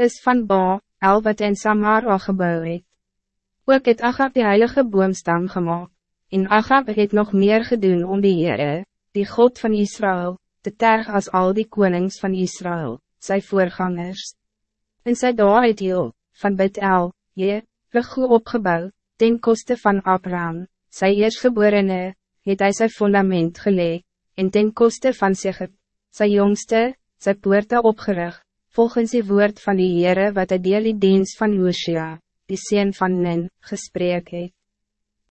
is van Ba, El wat in Samara gebouw het. Ook het Agab die heilige boomstam gemaakt, en Agab het nog meer gedaan om die Heere, die God van Israël, te terg als al die konings van Israël, zijn voorgangers. En sy daar het heel, van Bet-El, je, Rigoe opgebouw, ten koste van Abraham, sy eersgeborene, het hy sy fundament geleg, en ten koste van Sigep, sy jongste, sy poorte opgerig, volgens die woord van die Heere wat hy deel die dienst van Joshua, die sien van Nin, gesprek het.